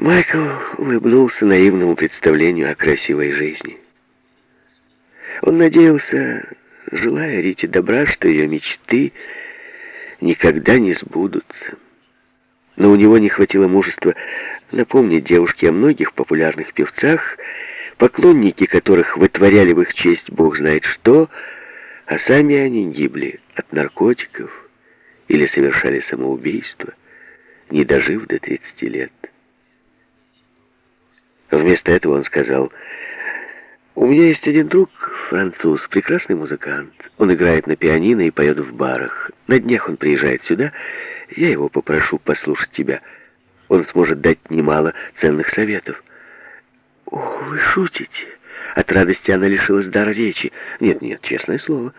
Майкл улыбнулся наивному представлению о красивой жизни. Он надеялся, желая Рите добра, что ее мечты никогда не сбудутся. Но у него не хватило мужества напомнить девушке о многих популярных певцах, поклонники которых вытворяли в их честь бог знает что, а сами они гибли от наркотиков или совершали самоубийство, не дожив до 30 лет. Вместо этого он сказал, «У меня есть один друг, француз, прекрасный музыкант. Он играет на пианино и поет в барах. На днях он приезжает сюда, я его попрошу послушать тебя. Он сможет дать немало ценных советов». «О, вы шутите?» От радости она лишилась дара речи. «Нет, нет, честное слово».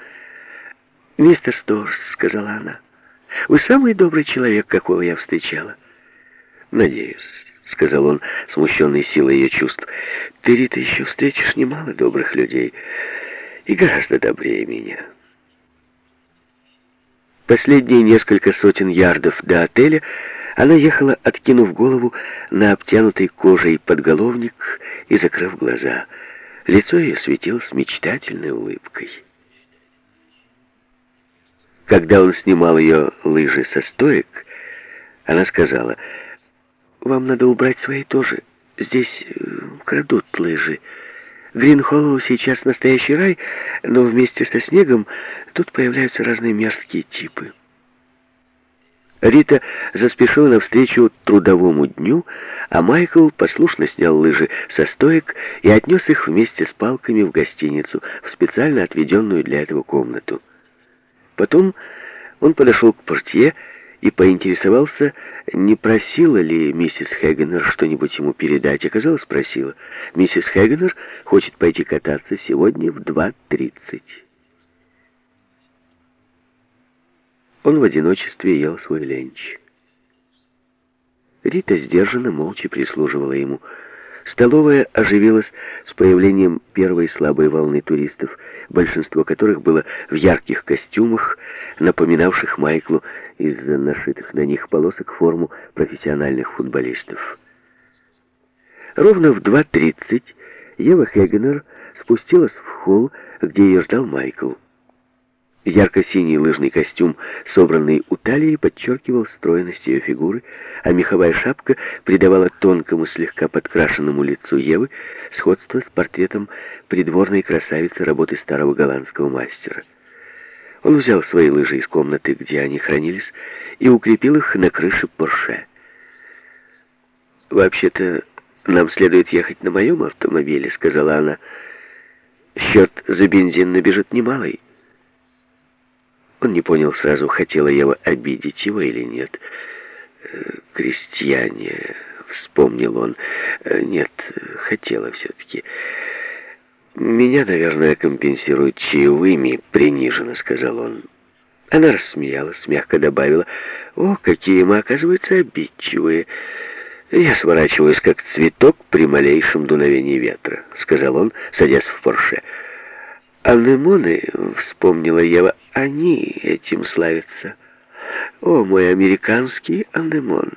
«Мистер Сторс», — сказала она, — «вы самый добрый человек, какого я встречала». «Надеюсь». — сказал он, смущенный силой ее чувств. «Ты, Рита, еще встретишь немало добрых людей, и гораздо добрее меня». Последние несколько сотен ярдов до отеля она ехала, откинув голову на обтянутый кожей подголовник и закрыв глаза. Лицо ее светилось мечтательной улыбкой. Когда он снимал ее лыжи со стоек, она сказала... Вам надо убрать свои тоже. Здесь э, крадут лыжи. Грин-Холлоу сейчас настоящий рай, но вместе со снегом тут появляются разные мерзкие типы. Рита заспешила навстречу трудовому дню, а Майкл послушно снял лыжи со стоек и отнес их вместе с палками в гостиницу, в специально отведенную для этого комнату. Потом он подошел к портье и поинтересовался, не просила ли миссис Хэгенер что-нибудь ему передать. Оказалось, просила. Миссис Хэгенер хочет пойти кататься сегодня в 2.30. Он в одиночестве ел свой ленч. Рита сдержанно, молча прислуживала ему. Столовая оживилась с появлением первой слабой волны туристов, большинство которых было в ярких костюмах, напоминавших Майклу из-за нашитых на них полосок форму профессиональных футболистов. Ровно в 2.30 Ева Хегенер спустилась в холл, где ее ждал Майкл. Ярко-синий лыжный костюм, собранный у талии, подчеркивал стройность ее фигуры, а меховая шапка придавала тонкому, слегка подкрашенному лицу Евы сходство с портретом придворной красавицы работы старого голландского мастера. Он взял свои лыжи из комнаты, где они хранились, и укрепил их на крыше Порше. «Вообще-то нам следует ехать на моем автомобиле», — сказала она. «Счет за бензин набежит немалый». Он не понял сразу, хотела Ева обидеть его или нет. «Э, «Крестьяне», — вспомнил он. «Э, «Нет, хотела все-таки». «Меня, наверное, компенсируют чаевыми», — приниженно сказал он. Она рассмеялась, мягко добавила. «О, какие мы, оказывается, обидчивые!» «Я сворачиваюсь, как цветок при малейшем дуновении ветра», — сказал он, садясь в Порше. «Анемоны», — вспомнила Ева, — «они этим славятся». «О, мой американский анемон!»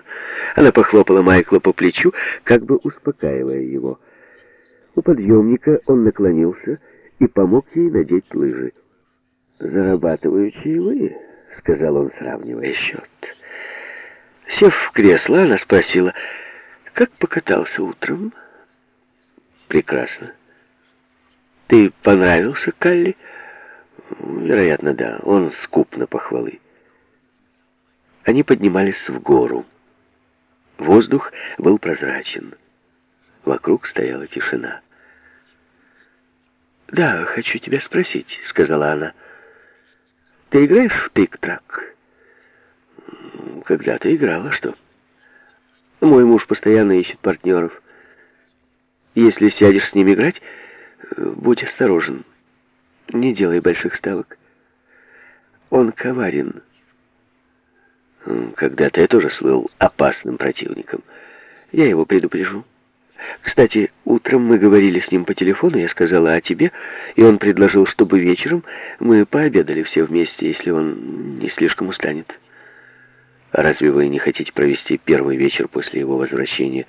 Она похлопала Майкла по плечу, как бы успокаивая его. У подъемника он наклонился и помог ей надеть лыжи. «Зарабатываю чаевые», — сказал он, сравнивая счет. Сев в кресло, она спросила, «Как покатался утром?» «Прекрасно». «Ты понравился Калли?» «Вероятно, да. Он скуп на похвалы». Они поднимались в гору. Воздух был прозрачен. Вокруг стояла тишина. «Да, хочу тебя спросить», — сказала она. «Ты играешь в тик-трак?» «Когда-то играла, что?» «Мой муж постоянно ищет партнеров. Если сядешь с ним играть, будь осторожен. Не делай больших ставок. Он коварен. Когда-то я тоже слыл опасным противником. Я его предупрежу». Кстати, утром мы говорили с ним по телефону, я сказала о тебе, и он предложил, чтобы вечером мы пообедали все вместе, если он не слишком устанет. А разве вы не хотите провести первый вечер после его возвращения